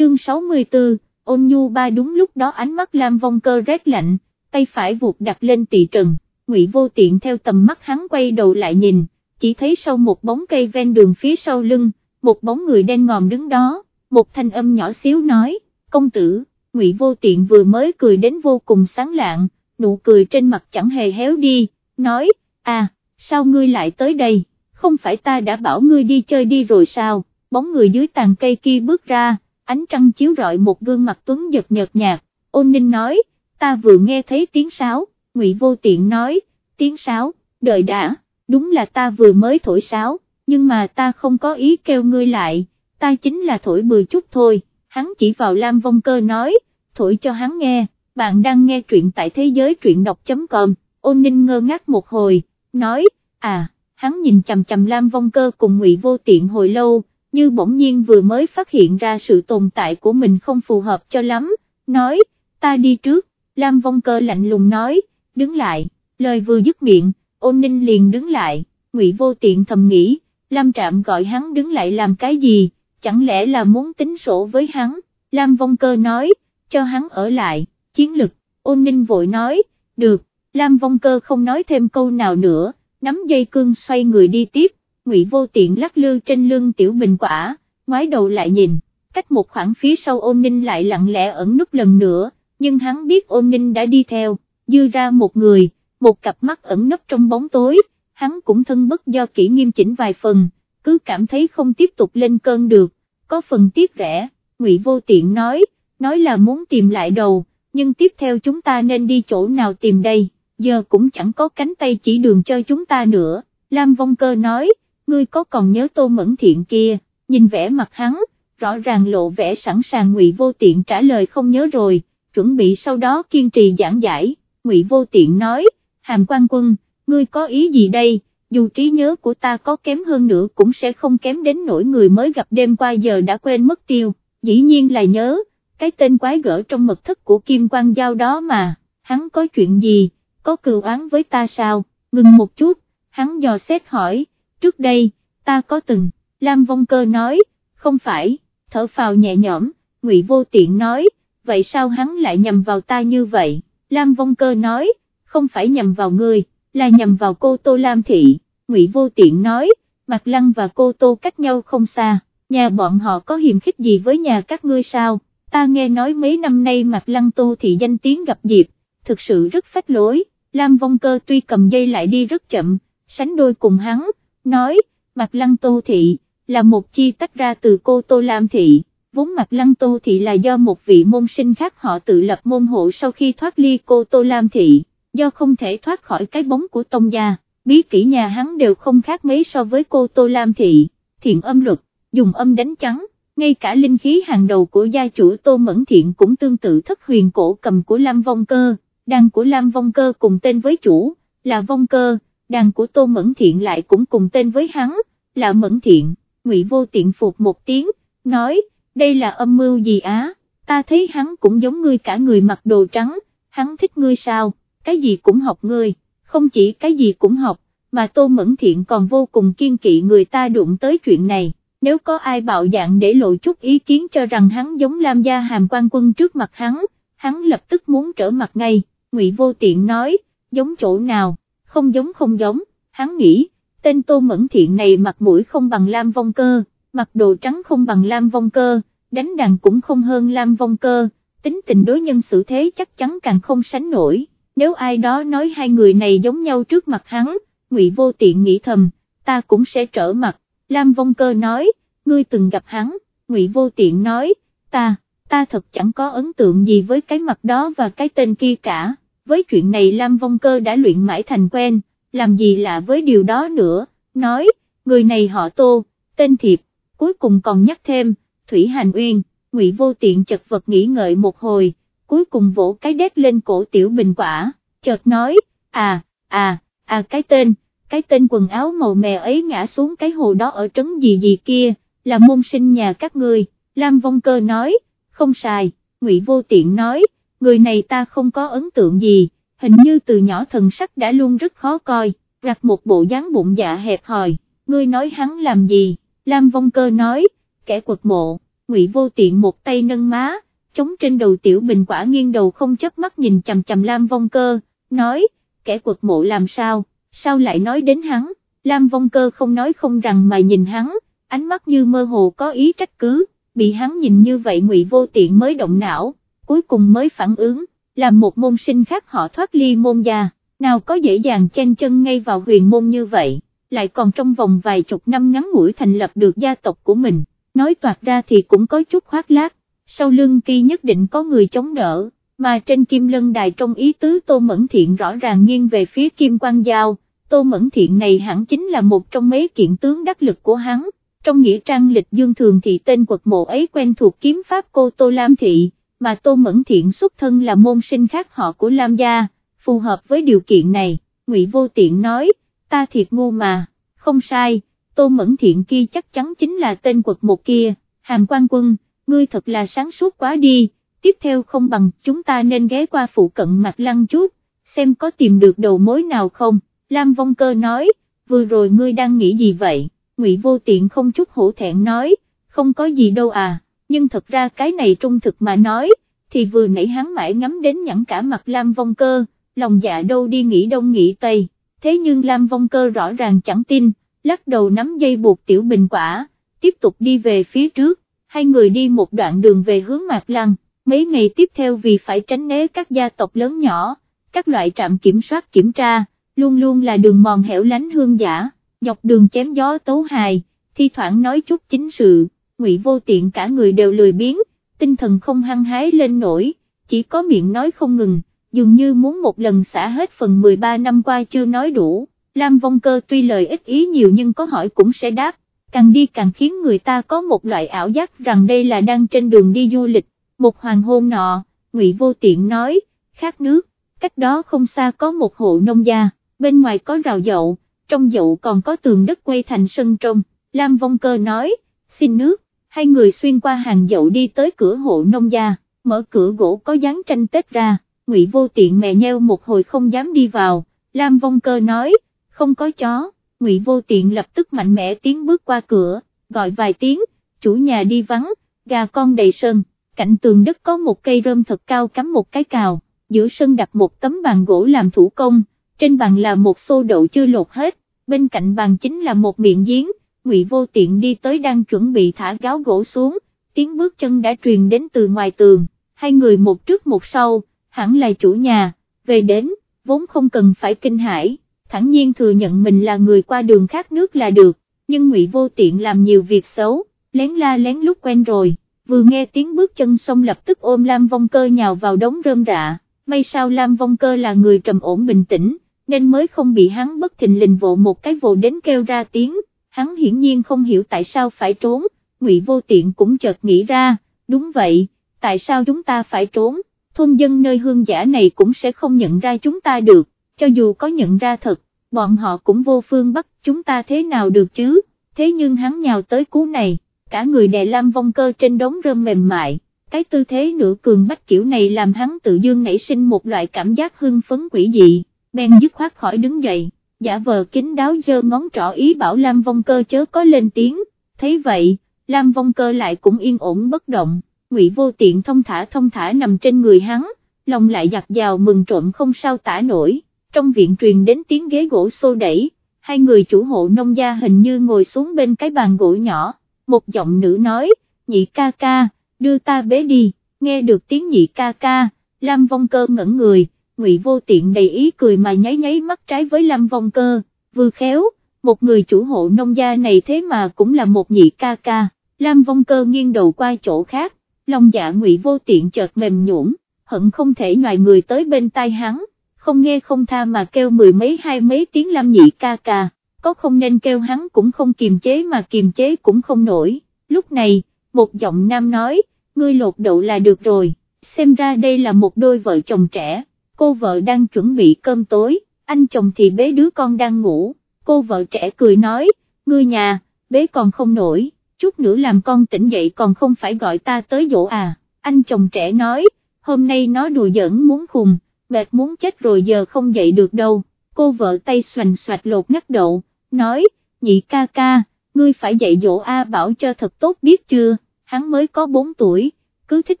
chương 64, ôn nhu ba đúng lúc đó ánh mắt Lam Vong Cơ rét lạnh, tay phải vuột đặt lên tỳ trần, ngụy vô tiện theo tầm mắt hắn quay đầu lại nhìn, chỉ thấy sau một bóng cây ven đường phía sau lưng, một bóng người đen ngòm đứng đó, một thanh âm nhỏ xíu nói, công tử, ngụy vô tiện vừa mới cười đến vô cùng sáng lạng, nụ cười trên mặt chẳng hề héo đi, nói, à, sao ngươi lại tới đây, không phải ta đã bảo ngươi đi chơi đi rồi sao, bóng người dưới tàn cây kia bước ra, ánh trăng chiếu rọi một gương mặt tuấn giật nhợt nhạt, ôn ninh nói, ta vừa nghe thấy tiếng sáo, ngụy vô tiện nói, tiếng sáo, đợi đã, đúng là ta vừa mới thổi sáo, nhưng mà ta không có ý kêu ngươi lại, ta chính là thổi bừa chút thôi, hắn chỉ vào Lam Vong Cơ nói, thổi cho hắn nghe, bạn đang nghe truyện tại thế giới truyện đọc.com, ôn ninh ngơ ngác một hồi, nói, à, hắn nhìn chầm chầm Lam Vong Cơ cùng ngụy vô tiện hồi lâu, như bỗng nhiên vừa mới phát hiện ra sự tồn tại của mình không phù hợp cho lắm, nói, ta đi trước, Lam Vong Cơ lạnh lùng nói, đứng lại, lời vừa dứt miệng, ôn ninh liền đứng lại, ngụy vô tiện thầm nghĩ, Lam Trạm gọi hắn đứng lại làm cái gì, chẳng lẽ là muốn tính sổ với hắn, Lam Vong Cơ nói, cho hắn ở lại, chiến lực, ôn ninh vội nói, được, Lam Vong Cơ không nói thêm câu nào nữa, nắm dây cương xoay người đi tiếp, Ngụy Vô Tiện lắc lư trên lưng tiểu bình quả, ngoái đầu lại nhìn, cách một khoảng phía sau ôn ninh lại lặng lẽ ẩn núp lần nữa, nhưng hắn biết ôn ninh đã đi theo, dư ra một người, một cặp mắt ẩn nấp trong bóng tối, hắn cũng thân bất do kỹ nghiêm chỉnh vài phần, cứ cảm thấy không tiếp tục lên cơn được, có phần tiếc rẻ, Ngụy Vô Tiện nói, nói là muốn tìm lại đầu, nhưng tiếp theo chúng ta nên đi chỗ nào tìm đây, giờ cũng chẳng có cánh tay chỉ đường cho chúng ta nữa, Lam Vong Cơ nói, ngươi có còn nhớ Tô Mẫn Thiện kia, nhìn vẻ mặt hắn, rõ ràng lộ vẻ sẵn sàng Ngụy Vô Tiện trả lời không nhớ rồi, chuẩn bị sau đó kiên trì giảng giải, Ngụy Vô Tiện nói, Hàm Quan Quân, ngươi có ý gì đây, dù trí nhớ của ta có kém hơn nữa cũng sẽ không kém đến nỗi người mới gặp đêm qua giờ đã quên mất tiêu, dĩ nhiên là nhớ, cái tên quái gở trong mật thất của Kim Quang Giao đó mà, hắn có chuyện gì, có cừu oán với ta sao, ngừng một chút, hắn dò xét hỏi, trước đây, ta có từng, Lam Vong Cơ nói, không phải, thở phào nhẹ nhõm, Ngụy Vô Tiện nói, vậy sao hắn lại nhầm vào ta như vậy, Lam Vong Cơ nói, không phải nhầm vào ngươi, là nhầm vào cô Tô Lam Thị, Ngụy Vô Tiện nói, Mạc Lăng và cô Tô cách nhau không xa, nhà bọn họ có hiềm khích gì với nhà các ngươi sao, ta nghe nói mấy năm nay Mạc Lăng Tô Thị danh tiếng gặp dịp, thực sự rất phách lối, Lam Vong Cơ tuy cầm dây lại đi rất chậm, sánh đôi cùng hắn, nói, Mạc Lăng Tô Thị, là một chi tách ra từ cô Tô Lam Thị, vốn Mạc Lăng Tô Thị là do một vị môn sinh khác họ tự lập môn hộ sau khi thoát ly cô Tô Lam Thị, do không thể thoát khỏi cái bóng của Tông Gia, bí kỹ nhà hắn đều không khác mấy so với cô Tô Lam Thị, thiện âm luật, dùng âm đánh trắng, ngay cả linh khí hàng đầu của gia chủ Tô Mẫn Thiện cũng tương tự thất huyền cổ cầm của Lam Vong Cơ, đàn của Lam Vong Cơ cùng tên với chủ, là Vong Cơ đàn của Tô Mẫn Thiện lại cũng cùng tên với hắn, là Mẫn Thiện, Ngụy Vô Tiện phục một tiếng, nói, đây là âm mưu gì á, ta thấy hắn cũng giống ngươi cả người mặc đồ trắng, hắn thích ngươi sao, cái gì cũng học ngươi, không chỉ cái gì cũng học, mà Tô Mẫn Thiện còn vô cùng kiên kỵ người ta đụng tới chuyện này, nếu có ai bạo dạng để lộ chút ý kiến cho rằng hắn giống Lam Gia Hàm quan quân trước mặt hắn, hắn lập tức muốn trở mặt ngay, Ngụy Vô Tiện nói, giống chỗ nào, không giống không giống, hắn nghĩ, tên Tô Mẫn Thiện này mặt mũi không bằng Lam Vong Cơ, mặc đồ trắng không bằng Lam Vong Cơ, đánh đàn cũng không hơn Lam Vong Cơ, tính tình đối nhân xử thế chắc chắn càng không sánh nổi, nếu ai đó nói hai người này giống nhau trước mặt hắn, Ngụy Vô Tiện nghĩ thầm, ta cũng sẽ trở mặt, Lam Vong Cơ nói, ngươi từng gặp hắn, Ngụy Vô Tiện nói, ta, ta thật chẳng có ấn tượng gì với cái mặt đó và cái tên kia cả với chuyện này Lam Vong Cơ đã luyện mãi thành quen, làm gì lạ với điều đó nữa, nói, người này họ Tô, tên Thiệp, cuối cùng còn nhắc thêm, Thủy Hành Uyên, Ngụy Vô Tiện chật vật nghĩ ngợi một hồi, cuối cùng vỗ cái đét lên cổ Tiểu Bình Quả, chợt nói, à, à, à cái tên, cái tên quần áo màu mè ấy ngã xuống cái hồ đó ở trấn gì gì kia, là môn sinh nhà các ngươi, Lam Vong Cơ nói, không sai, Ngụy Vô Tiện nói, người này ta không có ấn tượng gì, hình như từ nhỏ thần sắc đã luôn rất khó coi, rặt một bộ dáng bụng dạ hẹp hòi, ngươi nói hắn làm gì, Lam Vong Cơ nói, kẻ quật mộ, Ngụy Vô Tiện một tay nâng má, chống trên đầu tiểu bình quả nghiêng đầu không chớp mắt nhìn chằm chằm Lam Vong Cơ, nói, kẻ quật mộ làm sao, sao lại nói đến hắn, Lam Vong Cơ không nói không rằng mà nhìn hắn, ánh mắt như mơ hồ có ý trách cứ, bị hắn nhìn như vậy Ngụy Vô Tiện mới động não, cuối cùng mới phản ứng, làm một môn sinh khác họ thoát ly môn gia, nào có dễ dàng chen chân ngay vào huyền môn như vậy, lại còn trong vòng vài chục năm ngắn ngủi thành lập được gia tộc của mình, nói toạt ra thì cũng có chút khoác lác, sau lưng kỳ nhất định có người chống đỡ, mà trên kim lân đài trong ý tứ Tô Mẫn Thiện rõ ràng nghiêng về phía kim quan giao, Tô Mẫn Thiện này hẳn chính là một trong mấy kiện tướng đắc lực của hắn, trong nghĩa trang lịch dương thường thì tên quật mộ ấy quen thuộc kiếm pháp cô Tô Lam Thị, mà Tô Mẫn Thiện xuất thân là môn sinh khác họ của Lam gia, phù hợp với điều kiện này, Ngụy Vô Tiện nói, ta thiệt ngu mà, không sai, Tô Mẫn Thiện kia chắc chắn chính là tên quật một kia, hàm quan quân, ngươi thật là sáng suốt quá đi, tiếp theo không bằng chúng ta nên ghé qua phụ cận mặt lăng chút, xem có tìm được đầu mối nào không, Lam Vong Cơ nói, vừa rồi ngươi đang nghĩ gì vậy, Ngụy Vô Tiện không chút hổ thẹn nói, không có gì đâu à, nhưng thật ra cái này trung thực mà nói, thì vừa nãy hắn mãi ngắm đến nhẵn cả mặt Lam Vong Cơ, lòng dạ đâu đi nghĩ đông nghĩ tây, thế nhưng Lam Vong Cơ rõ ràng chẳng tin, lắc đầu nắm dây buộc tiểu bình quả, tiếp tục đi về phía trước, hai người đi một đoạn đường về hướng Mạc Lăng, mấy ngày tiếp theo vì phải tránh né các gia tộc lớn nhỏ, các loại trạm kiểm soát kiểm tra, luôn luôn là đường mòn hẻo lánh hương giả, dọc đường chém gió tấu hài, thi thoảng nói chút chính sự, ngụy vô tiện cả người đều lười biếng, tinh thần không hăng hái lên nổi, chỉ có miệng nói không ngừng, dường như muốn một lần xả hết phần 13 năm qua chưa nói đủ, Lam Vong Cơ tuy lời ít ý nhiều nhưng có hỏi cũng sẽ đáp, càng đi càng khiến người ta có một loại ảo giác rằng đây là đang trên đường đi du lịch, một hoàng hôn nọ, Ngụy Vô Tiện nói, khát nước, cách đó không xa có một hộ nông gia, bên ngoài có rào dậu, trong dậu còn có tường đất quay thành sân trong, Lam Vong Cơ nói, xin nước, hai người xuyên qua hàng dậu đi tới cửa hộ nông gia, mở cửa gỗ có dán tranh Tết ra, Ngụy Vô Tiện mè nheo một hồi không dám đi vào, Lam Vong Cơ nói, không có chó, Ngụy Vô Tiện lập tức mạnh mẽ tiến bước qua cửa, gọi vài tiếng, chủ nhà đi vắng, gà con đầy sân, cạnh tường đất có một cây rơm thật cao cắm một cái cào, giữa sân đặt một tấm bàn gỗ làm thủ công, trên bàn là một xô đậu chưa lột hết, bên cạnh bàn chính là một miệng giếng, Ngụy Vô Tiện đi tới đang chuẩn bị thả gáo gỗ xuống, tiếng bước chân đã truyền đến từ ngoài tường, hai người một trước một sau, hẳn là chủ nhà, về đến, vốn không cần phải kinh hãi, thẳng nhiên thừa nhận mình là người qua đường khác nước là được, nhưng Ngụy Vô Tiện làm nhiều việc xấu, lén la lén lúc quen rồi, vừa nghe tiếng bước chân xong lập tức ôm Lam Vong Cơ nhào vào đống rơm rạ, may sao Lam Vong Cơ là người trầm ổn bình tĩnh, nên mới không bị hắn bất thình lình vộ một cái vồ đến kêu ra tiếng, hắn hiển nhiên không hiểu tại sao phải trốn, Ngụy Vô Tiện cũng chợt nghĩ ra, đúng vậy, tại sao chúng ta phải trốn, thôn dân nơi hương giả này cũng sẽ không nhận ra chúng ta được, cho dù có nhận ra thật, bọn họ cũng vô phương bắt chúng ta thế nào được chứ, thế nhưng hắn nhào tới cú này, cả người đè lam vong cơ trên đống rơm mềm mại, cái tư thế nửa cường bách kiểu này làm hắn tự dương nảy sinh một loại cảm giác hưng phấn quỷ dị, bèn dứt khoát khỏi đứng dậy, giả vờ kín đáo dơ ngón trỏ ý bảo lam vong cơ chớ có lên tiếng, thấy vậy, lam vong cơ lại cũng yên ổn bất động. Ngụy Vô Tiện thông thả thông thả nằm trên người hắn, lòng lại giặt dào mừng trộm không sao tả nổi, trong viện truyền đến tiếng ghế gỗ xô đẩy, hai người chủ hộ nông gia hình như ngồi xuống bên cái bàn gỗ nhỏ, một giọng nữ nói, nhị ca ca, đưa ta bế đi, nghe được tiếng nhị ca ca, Lam Vong Cơ ngẩn người, Ngụy Vô Tiện đầy ý cười mà nháy nháy mắt trái với Lam Vong Cơ, vừa khéo, một người chủ hộ nông gia này thế mà cũng là một nhị ca ca, Lam Vong Cơ nghiêng đầu qua chỗ khác, lòng dạ ngụy vô tiện chợt mềm nhũn, hận không thể nhòi người tới bên tai hắn, không nghe không tha mà kêu mười mấy hai mấy tiếng lam nhị ca ca, có không nên kêu hắn cũng không kiềm chế mà kiềm chế cũng không nổi, lúc này, một giọng nam nói, ngươi lột đậu là được rồi, xem ra đây là một đôi vợ chồng trẻ, cô vợ đang chuẩn bị cơm tối, anh chồng thì bế đứa con đang ngủ, cô vợ trẻ cười nói, ngươi nhà, bế còn không nổi chút nữa làm con tỉnh dậy còn không phải gọi ta tới dỗ à, anh chồng trẻ nói, hôm nay nó đùa giỡn muốn khùng, mệt muốn chết rồi giờ không dậy được đâu, cô vợ tay xoành xoạch lột ngắt độ, nói, nhị ca ca, ngươi phải dạy dỗ A Bảo cho thật tốt biết chưa, hắn mới có 4 tuổi, cứ thích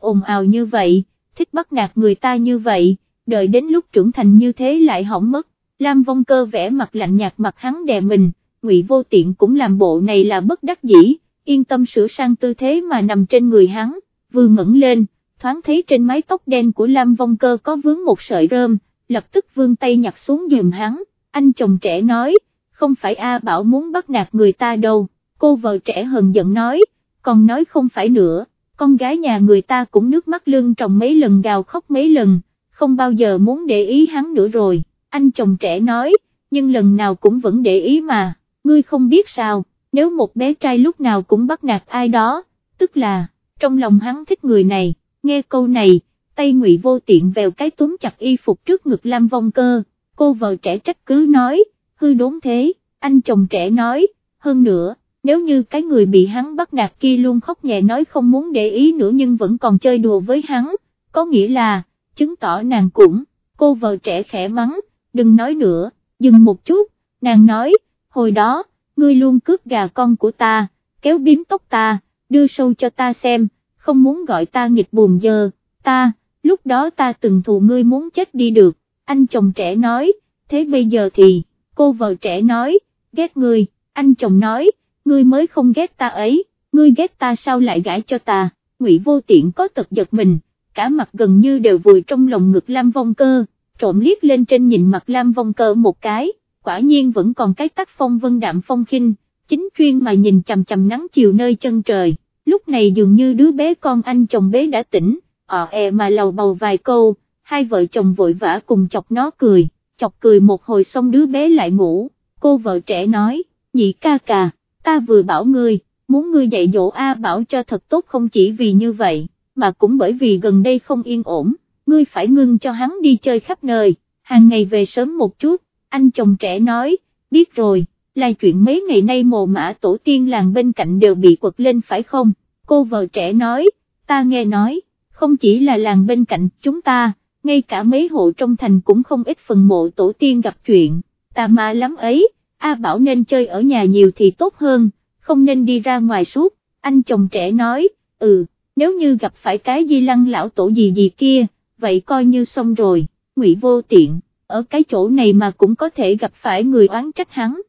ồn ào như vậy, thích bắt nạt người ta như vậy, đợi đến lúc trưởng thành như thế lại hỏng mất, Lam Vong Cơ vẽ mặt lạnh nhạt mặt hắn đè mình, Ngụy Vô Tiện cũng làm bộ này là bất đắc dĩ, yên tâm sửa sang tư thế mà nằm trên người hắn, vừa ngẩng lên, thoáng thấy trên mái tóc đen của Lam Vong Cơ có vướng một sợi rơm, lập tức vươn tay nhặt xuống giùm hắn, anh chồng trẻ nói, không phải A Bảo muốn bắt nạt người ta đâu, cô vợ trẻ hờn giận nói, còn nói không phải nữa, con gái nhà người ta cũng nước mắt lưng tròng mấy lần gào khóc mấy lần, không bao giờ muốn để ý hắn nữa rồi, anh chồng trẻ nói, nhưng lần nào cũng vẫn để ý mà, ngươi không biết sao, nếu một bé trai lúc nào cũng bắt nạt ai đó, tức là, trong lòng hắn thích người này, nghe câu này, tay ngụy vô tiện vèo cái túm chặt y phục trước ngực Lam Vong Cơ, cô vợ trẻ trách cứ nói, hư đốn thế, anh chồng trẻ nói, hơn nữa, nếu như cái người bị hắn bắt nạt kia luôn khóc nhẹ nói không muốn để ý nữa nhưng vẫn còn chơi đùa với hắn, có nghĩa là, chứng tỏ nàng cũng, cô vợ trẻ khẽ mắng, đừng nói nữa, dừng một chút, nàng nói, hồi đó, ngươi luôn cướp gà con của ta, kéo biếm tóc ta, đưa sâu cho ta xem, không muốn gọi ta nghịch buồn dơ, ta, lúc đó ta từng thù ngươi muốn chết đi được, anh chồng trẻ nói, thế bây giờ thì, cô vợ trẻ nói, ghét ngươi, anh chồng nói, ngươi mới không ghét ta ấy, ngươi ghét ta sao lại gãi cho ta, ngụy vô tiện có tật giật mình, cả mặt gần như đều vùi trong lòng ngực Lam Vong Cơ, trộm liếc lên trên nhìn mặt Lam Vong Cơ một cái, quả nhiên vẫn còn cái tác phong vân đạm phong khinh, chính chuyên mà nhìn chầm chầm nắng chiều nơi chân trời, lúc này dường như đứa bé con anh chồng bé đã tỉnh, ọ e mà lầu bầu vài câu, hai vợ chồng vội vã cùng chọc nó cười, chọc cười một hồi xong đứa bé lại ngủ, cô vợ trẻ nói, nhị ca ca, ta vừa bảo ngươi, muốn ngươi dạy dỗ A bảo cho thật tốt không chỉ vì như vậy, mà cũng bởi vì gần đây không yên ổn, ngươi phải ngưng cho hắn đi chơi khắp nơi, hàng ngày về sớm một chút, anh chồng trẻ nói, biết rồi, là chuyện mấy ngày nay mồ mã tổ tiên làng bên cạnh đều bị quật lên phải không, cô vợ trẻ nói, ta nghe nói, không chỉ là làng bên cạnh chúng ta, ngay cả mấy hộ trong thành cũng không ít phần mộ tổ tiên gặp chuyện, ta ma lắm ấy, A Bảo nên chơi ở nhà nhiều thì tốt hơn, không nên đi ra ngoài suốt, anh chồng trẻ nói, ừ, nếu như gặp phải cái di lăng lão tổ gì gì kia, vậy coi như xong rồi, ngụy vô tiện, ở cái chỗ này mà cũng có thể gặp phải người oán trách hắn,